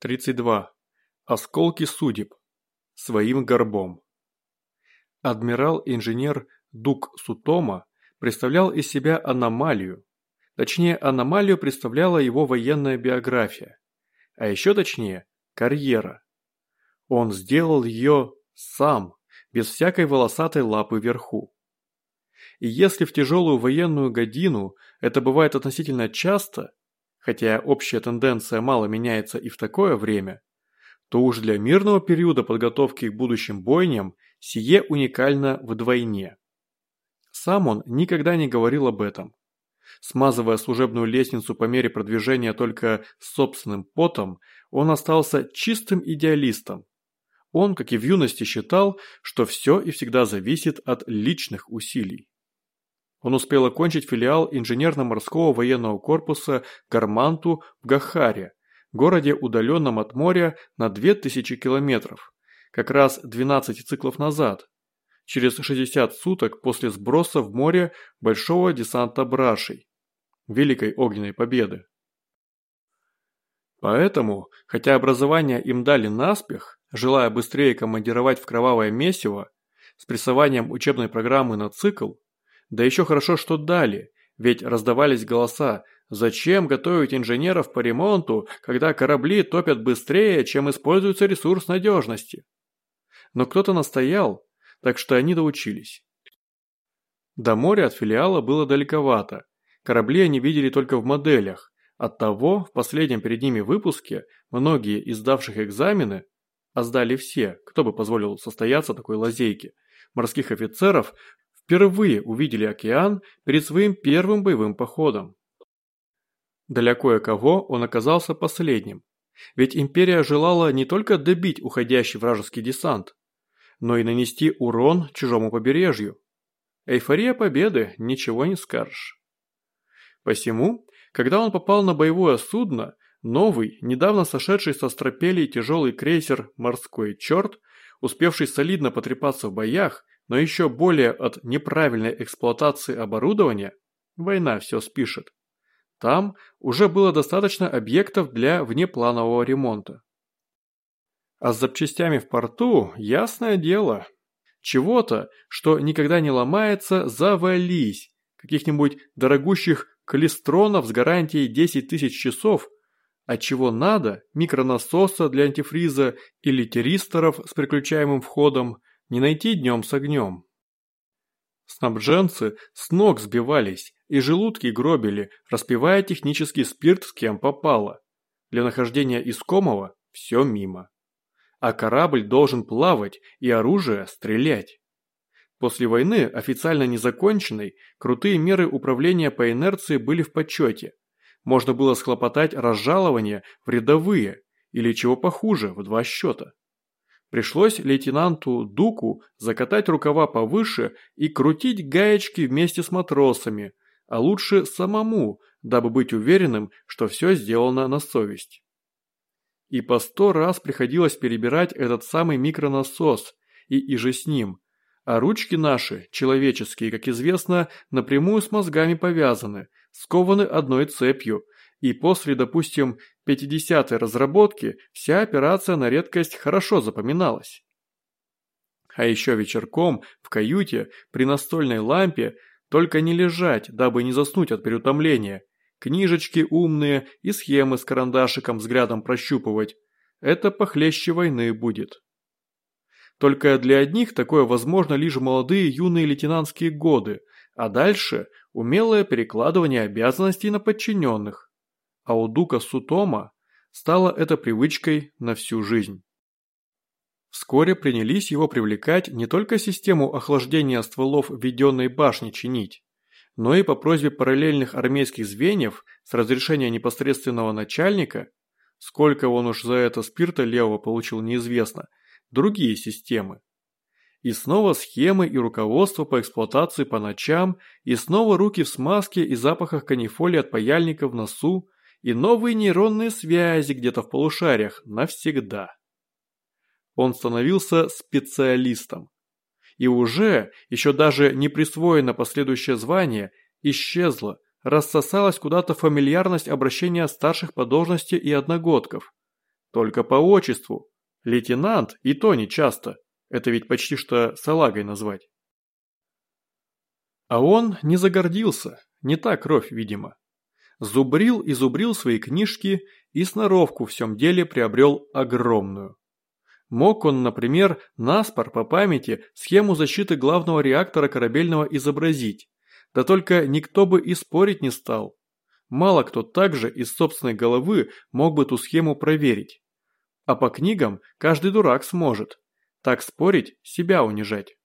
32. Осколки судеб. Своим горбом. Адмирал-инженер Дук Сутома представлял из себя аномалию. Точнее, аномалию представляла его военная биография. А еще точнее, карьера. Он сделал ее сам, без всякой волосатой лапы вверху. И если в тяжелую военную годину это бывает относительно часто, хотя общая тенденция мало меняется и в такое время, то уж для мирного периода подготовки к будущим бойням сие уникально вдвойне. Сам он никогда не говорил об этом. Смазывая служебную лестницу по мере продвижения только собственным потом, он остался чистым идеалистом. Он, как и в юности, считал, что все и всегда зависит от личных усилий. Он успел окончить филиал инженерно-морского военного корпуса Гарманту в Гахаре, городе, удаленном от моря на 2000 километров, как раз 12 циклов назад, через 60 суток после сброса в море большого десанта Брашей, Великой Огненной Победы. Поэтому, хотя образование им дали наспех, желая быстрее командировать в кровавое месиво, с прессованием учебной программы на цикл, да еще хорошо, что дали, ведь раздавались голоса «Зачем готовить инженеров по ремонту, когда корабли топят быстрее, чем используется ресурс надежности?» Но кто-то настоял, так что они доучились. До моря от филиала было далековато, корабли они видели только в моделях, оттого в последнем перед ними выпуске многие из сдавших экзамены, а сдали все, кто бы позволил состояться такой лазейке, морских офицеров впервые увидели океан перед своим первым боевым походом. Для кое-кого он оказался последним, ведь империя желала не только добить уходящий вражеский десант, но и нанести урон чужому побережью. Эйфория победы, ничего не скажешь. Посему, когда он попал на боевое судно, новый, недавно сошедший со стропелей тяжелый крейсер «Морской черт», успевший солидно потрепаться в боях, но еще более от неправильной эксплуатации оборудования, война все спишет. Там уже было достаточно объектов для внепланового ремонта. А с запчастями в порту, ясное дело, чего-то, что никогда не ломается, завались. Каких-нибудь дорогущих калистронов с гарантией 10 тысяч часов, а чего надо, микронасоса для антифриза или теристоров с переключаемым входом, не найти днем с огнем. Снабженцы с ног сбивались и желудки гробили, распивая технический спирт с кем попало. Для нахождения искомого все мимо. А корабль должен плавать и оружие стрелять. После войны, официально незаконченной, крутые меры управления по инерции были в почете. Можно было схлопотать разжалование в рядовые, или чего похуже, в два счета. Пришлось лейтенанту Дуку закатать рукава повыше и крутить гаечки вместе с матросами, а лучше самому, дабы быть уверенным, что все сделано на совесть. И по сто раз приходилось перебирать этот самый микронасос, и иже с ним. А ручки наши, человеческие, как известно, напрямую с мозгами повязаны, скованы одной цепью – и после, допустим, 50-й разработки вся операция на редкость хорошо запоминалась. А еще вечерком в каюте при настольной лампе только не лежать, дабы не заснуть от переутомления, книжечки умные и схемы с карандашиком взглядом прощупывать. Это похлеще войны будет. Только для одних такое возможно лишь молодые юные лейтенантские годы, а дальше умелое перекладывание обязанностей на подчиненных а у Дука Сутома стало это привычкой на всю жизнь. Вскоре принялись его привлекать не только систему охлаждения стволов введенной башни чинить, но и по просьбе параллельных армейских звеньев с разрешения непосредственного начальника, сколько он уж за это спирта левого получил неизвестно, другие системы. И снова схемы и руководство по эксплуатации по ночам, и снова руки в смазке и запахах канифоли от паяльника в носу, и новые нейронные связи где-то в полушариях навсегда. Он становился специалистом. И уже, еще даже не присвоено последующее звание, исчезло, рассосалась куда-то фамильярность обращения старших по должности и одногодков. только по отчеству. Лейтенант и то не часто. Это ведь почти что салагой назвать. А он не загордился, не та кровь, видимо. Зубрил и зубрил свои книжки и сноровку в всем деле приобрел огромную. Мог он, например, наспор по памяти схему защиты главного реактора корабельного изобразить, да только никто бы и спорить не стал. Мало кто также из собственной головы мог бы ту схему проверить. А по книгам каждый дурак сможет. Так спорить – себя унижать.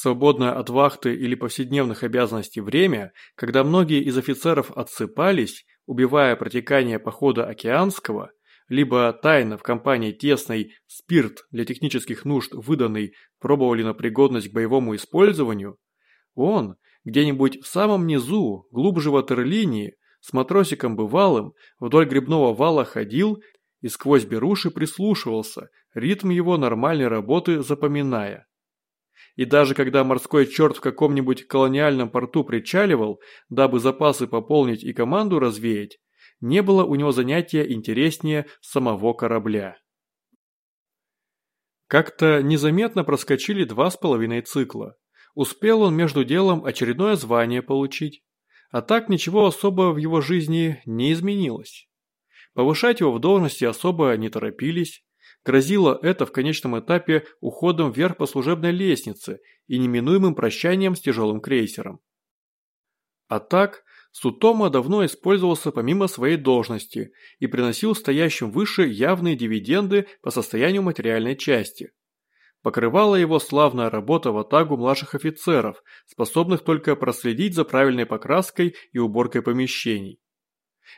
Свободное от вахты или повседневных обязанностей время, когда многие из офицеров отсыпались, убивая протекание похода океанского, либо тайно в компании тесной спирт для технических нужд выданный пробовали на пригодность к боевому использованию, он, где-нибудь в самом низу, глубже ватерлинии, с матросиком бывалым, вдоль грибного вала ходил и сквозь беруши прислушивался, ритм его нормальной работы запоминая. И даже когда морской черт в каком-нибудь колониальном порту причаливал, дабы запасы пополнить и команду развеять, не было у него занятия интереснее самого корабля. Как-то незаметно проскочили два с половиной цикла. Успел он между делом очередное звание получить. А так ничего особо в его жизни не изменилось. Повышать его в должности особо не торопились, Грозило это в конечном этапе уходом вверх по служебной лестнице и неминуемым прощанием с тяжелым крейсером. А так, Сутома давно использовался помимо своей должности и приносил стоящим выше явные дивиденды по состоянию материальной части. Покрывала его славная работа в атагу младших офицеров, способных только проследить за правильной покраской и уборкой помещений.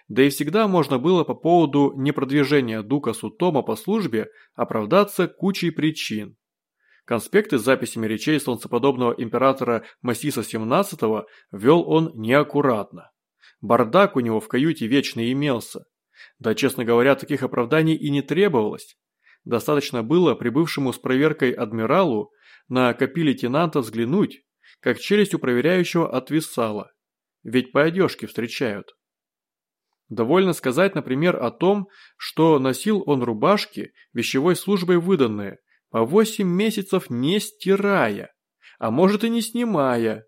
Да и всегда можно было по поводу непродвижения Дука Сутома по службе оправдаться кучей причин. Конспекты с записями речей солнцеподобного императора Масиса XVII вел он неаккуратно. Бардак у него в каюте вечно имелся. Да, честно говоря, таких оправданий и не требовалось. Достаточно было прибывшему с проверкой адмиралу на копи лейтенанта взглянуть, как челюсть у проверяющего отвисала. Ведь по одежке встречают. Довольно сказать, например, о том, что носил он рубашки, вещевой службой выданные, по 8 месяцев не стирая, а может и не снимая.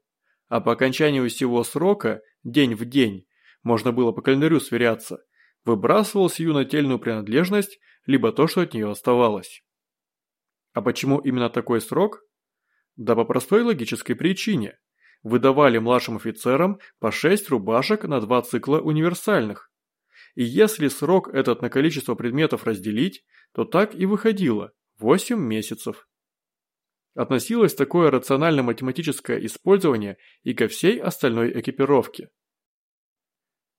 А по окончанию всего срока, день в день, можно было по календарю сверяться, выбрасывал сию нательную принадлежность, либо то, что от нее оставалось. А почему именно такой срок? Да по простой логической причине. Выдавали младшим офицерам по 6 рубашек на 2 цикла универсальных. И если срок этот на количество предметов разделить, то так и выходило – 8 месяцев. Относилось такое рационально-математическое использование и ко всей остальной экипировке.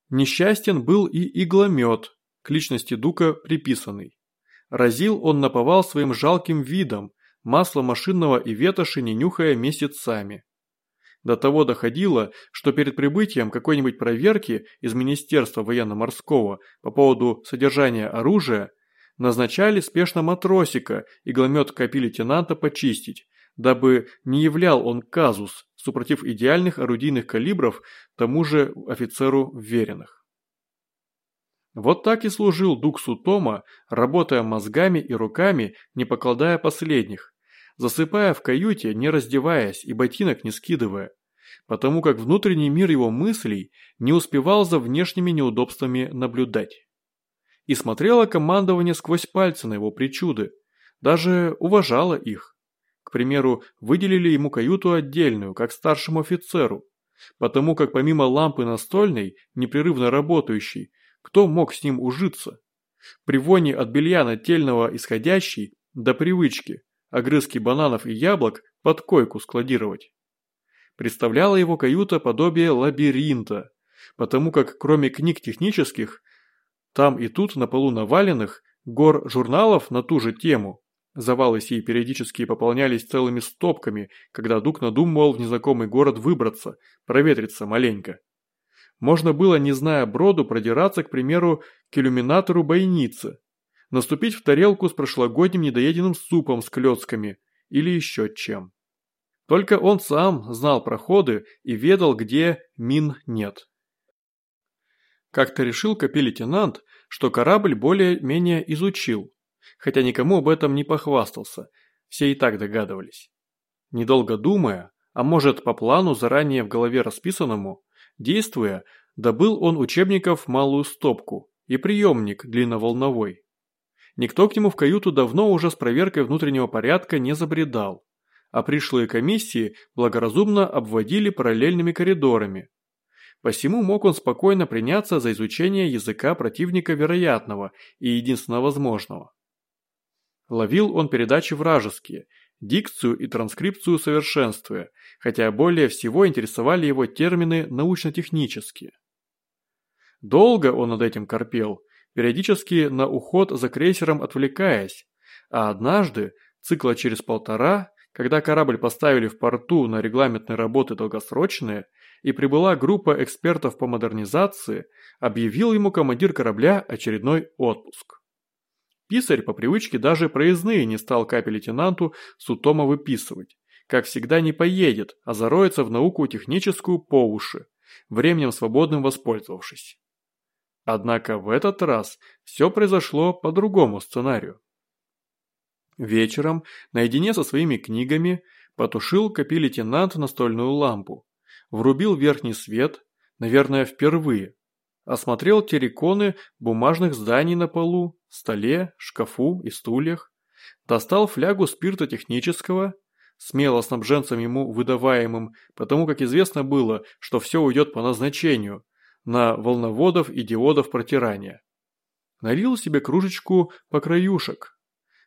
Несчастен был и игломет, к личности Дука приписанный. Разил он наповал своим жалким видом, масло машинного и ветоши не нюхая месяцами. До того доходило, что перед прибытием какой-нибудь проверки из Министерства военно-морского по поводу содержания оружия назначали спешно матросика игломет копи лейтенанта почистить, дабы не являл он казус, супротив идеальных орудийных калибров тому же офицеру веренных. Вот так и служил Дук Сутома, работая мозгами и руками, не покладая последних, засыпая в каюте, не раздеваясь и ботинок не скидывая, потому как внутренний мир его мыслей не успевал за внешними неудобствами наблюдать. И смотрело командование сквозь пальцы на его причуды, даже уважало их. К примеру, выделили ему каюту отдельную, как старшему офицеру, потому как помимо лампы настольной, непрерывно работающей, кто мог с ним ужиться? При воне от белья нательного исходящей, до привычки, огрызки бананов и яблок под койку складировать. Представляла его каюта подобие лабиринта, потому как кроме книг технических, там и тут на полу наваленных, гор журналов на ту же тему, завалы сии периодически пополнялись целыми стопками, когда Дук надумывал в незнакомый город выбраться, проветриться маленько. Можно было, не зная броду, продираться, к примеру, к иллюминатору бойницы, наступить в тарелку с прошлогодним недоеденным супом с клетками или еще чем. Только он сам знал проходы и ведал, где мин нет. Как-то решил копи-лейтенант, что корабль более-менее изучил, хотя никому об этом не похвастался, все и так догадывались. Недолго думая, а может по плану заранее в голове расписанному, действуя, добыл он учебников малую стопку и приемник длинноволновой. Никто к нему в каюту давно уже с проверкой внутреннего порядка не забредал, а пришлые комиссии благоразумно обводили параллельными коридорами. Посему мог он спокойно приняться за изучение языка противника вероятного и единственно возможного. Ловил он передачи вражеские, дикцию и транскрипцию совершенствуя, хотя более всего интересовали его термины научно-технические. Долго он над этим корпел, периодически на уход за крейсером отвлекаясь, а однажды, цикла через полтора, когда корабль поставили в порту на регламентные работы долгосрочные, и прибыла группа экспертов по модернизации, объявил ему командир корабля очередной отпуск. Писарь по привычке даже проездные не стал капель-лейтенанту Сутома выписывать. Как всегда не поедет, а зароется в науку техническую по уши, временем свободным воспользовавшись. Однако в этот раз все произошло по другому сценарию. Вечером, наедине со своими книгами, потушил капель-лейтенант настольную лампу, врубил верхний свет, наверное, впервые, осмотрел терриконы бумажных зданий на полу, столе, шкафу и стульях, достал флягу спирта технического, смело снабженцем ему выдаваемым, потому как известно было, что все уйдет по назначению, на волноводов и диодов протирания. Налил себе кружечку по краюшек,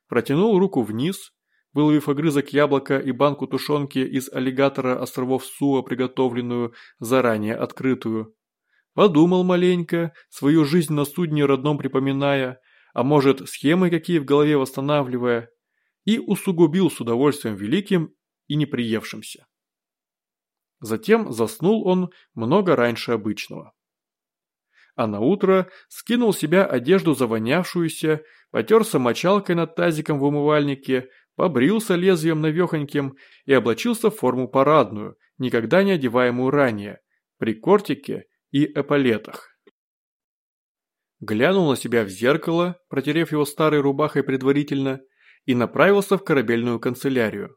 протянул руку вниз, выловив огрызок яблока и банку тушенки из аллигатора островов Суа, приготовленную, заранее открытую. Подумал маленько, свою жизнь на судне родном припоминая, а может схемы какие в голове восстанавливая, и усугубил с удовольствием великим и неприевшимся. Затем заснул он много раньше обычного. А на утро скинул себя одежду завонявшуюся, потерся мочалкой над тазиком в умывальнике, побрился лезвием навехоньким и облачился в форму парадную, никогда не одеваемую ранее, при кортике и эполетах. Глянул на себя в зеркало, протерев его старой рубахой предварительно, и направился в корабельную канцелярию.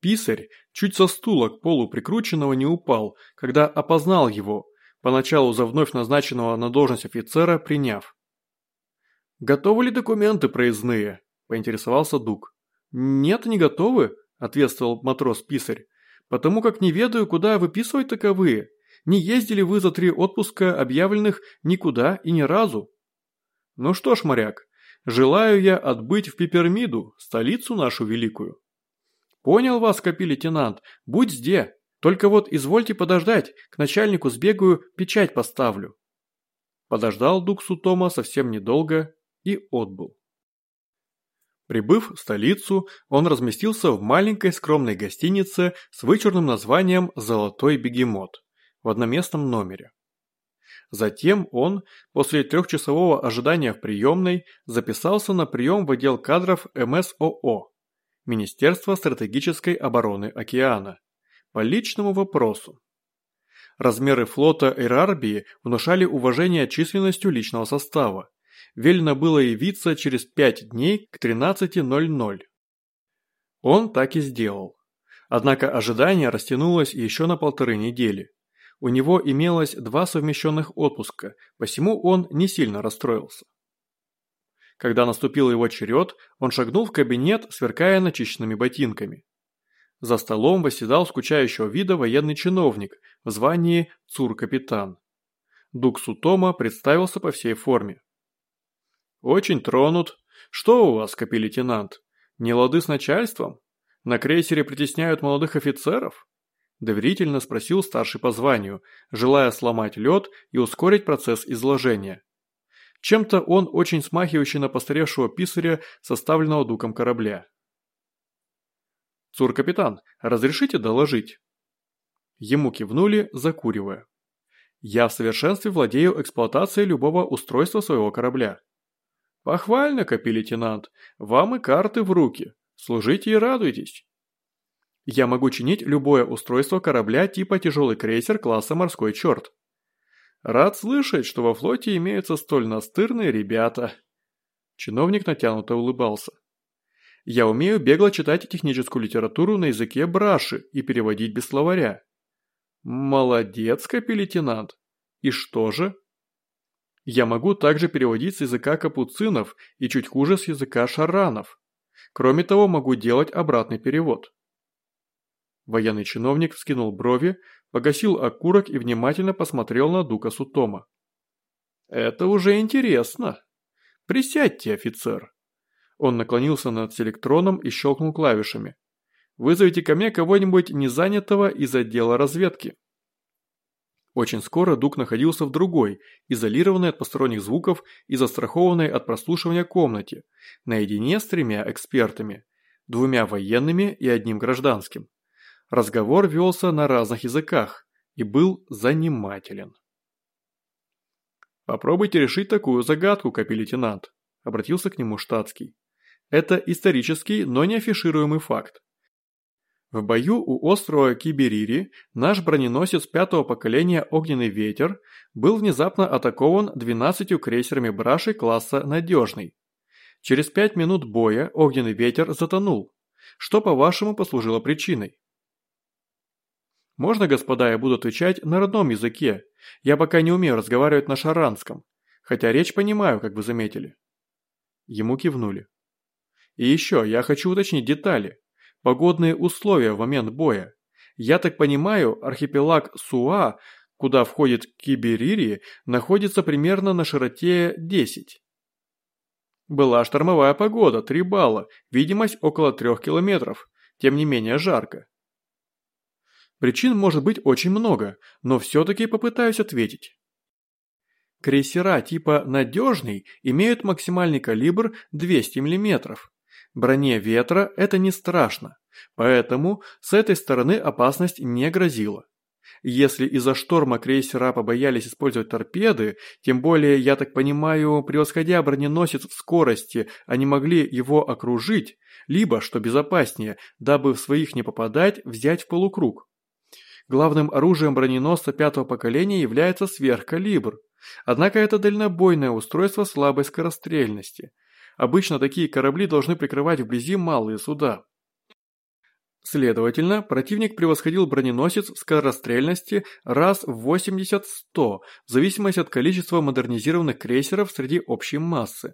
Писарь чуть со стула к полу прикрученного не упал, когда опознал его, поначалу за вновь назначенного на должность офицера приняв. «Готовы ли документы проездные?» – поинтересовался Дуг. «Нет, не готовы», – ответствовал матрос-писарь, «потому как не ведаю, куда выписывать таковые. Не ездили вы за три отпуска, объявленных никуда и ни разу. Ну что ж, моряк, желаю я отбыть в Пипермиду, столицу нашу великую. Понял вас, капи-лейтенант, будь зде. Только вот извольте подождать, к начальнику сбегаю, печать поставлю. Подождал Дук Сутома совсем недолго и отбыл. Прибыв в столицу, он разместился в маленькой скромной гостинице с вычурным названием «Золотой бегемот» в одноместном номере. Затем он, после трехчасового ожидания в приемной, записался на прием в отдел кадров МСОО – Министерство стратегической обороны океана, по личному вопросу. Размеры флота Эрарбии внушали уважение численностью личного состава. Велено было явиться через 5 дней к 13.00. Он так и сделал. Однако ожидание растянулось еще на полторы недели. У него имелось два совмещенных отпуска, посему он не сильно расстроился. Когда наступил его черед, он шагнул в кабинет, сверкая начищенными ботинками. За столом восседал скучающего вида военный чиновник в звании ЦУР-капитан. Дук Сутома представился по всей форме. «Очень тронут. Что у вас, капель-лейтенант? Не лады с начальством? На крейсере притесняют молодых офицеров?» Доверительно спросил старший по званию, желая сломать лед и ускорить процесс изложения. Чем-то он очень смахивающий на постаревшего писаря, составленного дуком корабля. «Цур-капитан, разрешите доложить?» Ему кивнули, закуривая. «Я в совершенстве владею эксплуатацией любого устройства своего корабля». «Похвально, капи-лейтенант, вам и карты в руки. Служите и радуйтесь». Я могу чинить любое устройство корабля типа тяжелый крейсер класса «Морской черт». Рад слышать, что во флоте имеются столь настырные ребята. Чиновник натянуто улыбался. Я умею бегло читать техническую литературу на языке браши и переводить без словаря. Молодец, капель-лейтенант. И что же? Я могу также переводить с языка капуцинов и чуть хуже с языка шаранов. Кроме того, могу делать обратный перевод. Военный чиновник вскинул брови, погасил окурок и внимательно посмотрел на Дука Сутома. «Это уже интересно. Присядьте, офицер». Он наклонился над селектроном и щелкнул клавишами. «Вызовите ко мне кого-нибудь незанятого из отдела разведки». Очень скоро Дук находился в другой, изолированной от посторонних звуков и застрахованной от прослушивания комнате, наедине с тремя экспертами, двумя военными и одним гражданским. Разговор велся на разных языках и был занимателен. «Попробуйте решить такую загадку, капель-лейтенант», – обратился к нему штатский. «Это исторический, но не афишируемый факт. В бою у острова Киберири наш броненосец пятого поколения «Огненный ветер» был внезапно атакован 12 крейсерами браши класса «Надежный». Через пять минут боя «Огненный ветер» затонул. Что, по-вашему, послужило причиной? Можно, господа, я буду отвечать на родном языке. Я пока не умею разговаривать на шаранском. Хотя речь понимаю, как вы заметили. Ему кивнули. И еще, я хочу уточнить детали. Погодные условия в момент боя. Я так понимаю, архипелаг Суа, куда входит Киберири, находится примерно на широте 10. Была штормовая погода, 3 балла, видимость около 3 километров, тем не менее жарко. Причин может быть очень много, но все-таки попытаюсь ответить. Крейсера типа «надежный» имеют максимальный калибр 200 мм. Броне ветра это не страшно, поэтому с этой стороны опасность не грозила. Если из-за шторма крейсера побоялись использовать торпеды, тем более, я так понимаю, превосходя броненосец в скорости, они могли его окружить, либо, что безопаснее, дабы в своих не попадать, взять в полукруг. Главным оружием броненосца пятого поколения является сверхкалибр. Однако это дальнобойное устройство слабой скорострельности. Обычно такие корабли должны прикрывать вблизи малые суда. Следовательно, противник превосходил броненосец в скорострельности раз в 80-100, в зависимости от количества модернизированных крейсеров среди общей массы.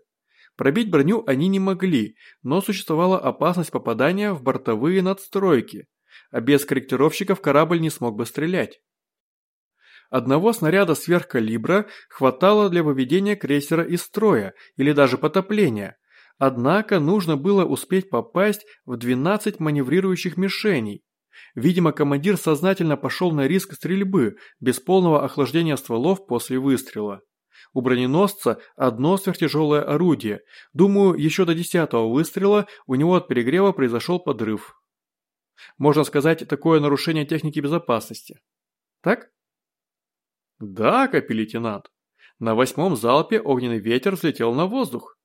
Пробить броню они не могли, но существовала опасность попадания в бортовые надстройки а без корректировщиков корабль не смог бы стрелять. Одного снаряда сверхкалибра хватало для выведения крейсера из строя или даже потопления, однако нужно было успеть попасть в 12 маневрирующих мишеней. Видимо, командир сознательно пошел на риск стрельбы без полного охлаждения стволов после выстрела. У броненосца одно сверхтяжелое орудие. Думаю, еще до десятого выстрела у него от перегрева произошел подрыв. Можно сказать, такое нарушение техники безопасности. Так? Да, капель-лейтенант. На восьмом залпе огненный ветер взлетел на воздух.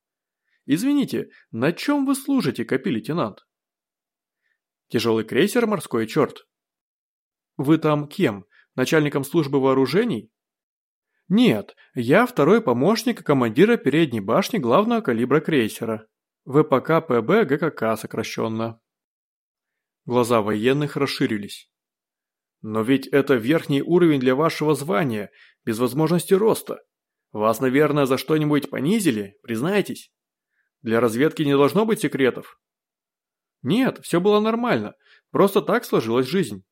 Извините, на чем вы служите, капель-лейтенант? Тяжелый крейсер «Морской черт». Вы там кем? Начальником службы вооружений? Нет, я второй помощник командира передней башни главного калибра крейсера. ВПК ПБ ГКК сокращенно. Глаза военных расширились. «Но ведь это верхний уровень для вашего звания, без возможности роста. Вас, наверное, за что-нибудь понизили, признайтесь? Для разведки не должно быть секретов». «Нет, все было нормально, просто так сложилась жизнь».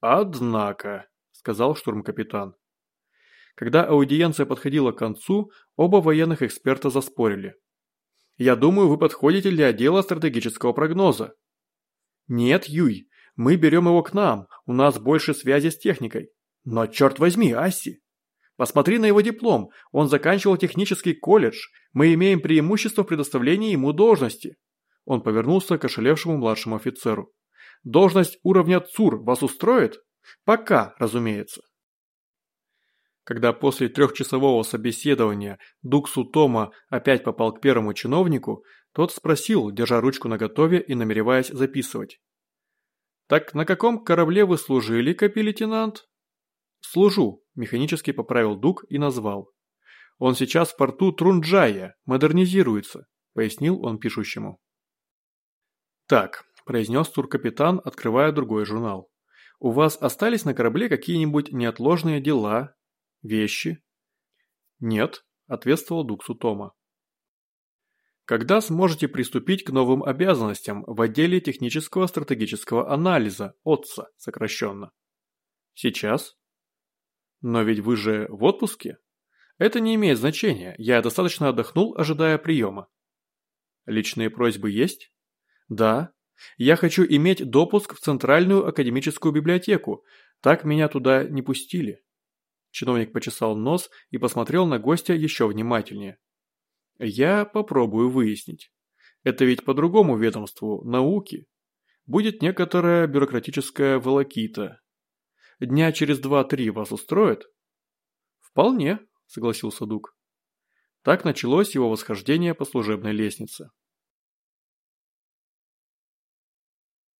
«Однако», – сказал штурм-капитан. Когда аудиенция подходила к концу, оба военных эксперта заспорили. «Я думаю, вы подходите для отдела стратегического прогноза», «Нет, Юй, мы берем его к нам, у нас больше связи с техникой». «Но черт возьми, Асси!» «Посмотри на его диплом, он заканчивал технический колледж, мы имеем преимущество в предоставлении ему должности». Он повернулся к ошалевшему младшему офицеру. «Должность уровня ЦУР вас устроит?» «Пока, разумеется». Когда после трехчасового собеседования Дук Сутома опять попал к первому чиновнику, тот спросил, держа ручку наготове и намереваясь записывать. «Так на каком корабле вы служили, капитан-лейтенант?» «Служу», Механически поправил Дуг и назвал. Он сейчас в порту Трунджая, модернизируется, пояснил он пишущему. Так, произнес туркапитан, открывая другой журнал. У вас остались на корабле какие-нибудь неотложные дела, вещи? Нет, ответствовал Дуксу Тома. Когда сможете приступить к новым обязанностям в отделе технического стратегического анализа, ОТСА сокращенно? Сейчас. Но ведь вы же в отпуске? Это не имеет значения, я достаточно отдохнул, ожидая приема. Личные просьбы есть? Да. Я хочу иметь допуск в Центральную академическую библиотеку, так меня туда не пустили. Чиновник почесал нос и посмотрел на гостя еще внимательнее. Я попробую выяснить. Это ведь по другому ведомству, науки. Будет некоторая бюрократическая волокита. Дня через два-три вас устроит? Вполне, согласился Дуг. Так началось его восхождение по служебной лестнице.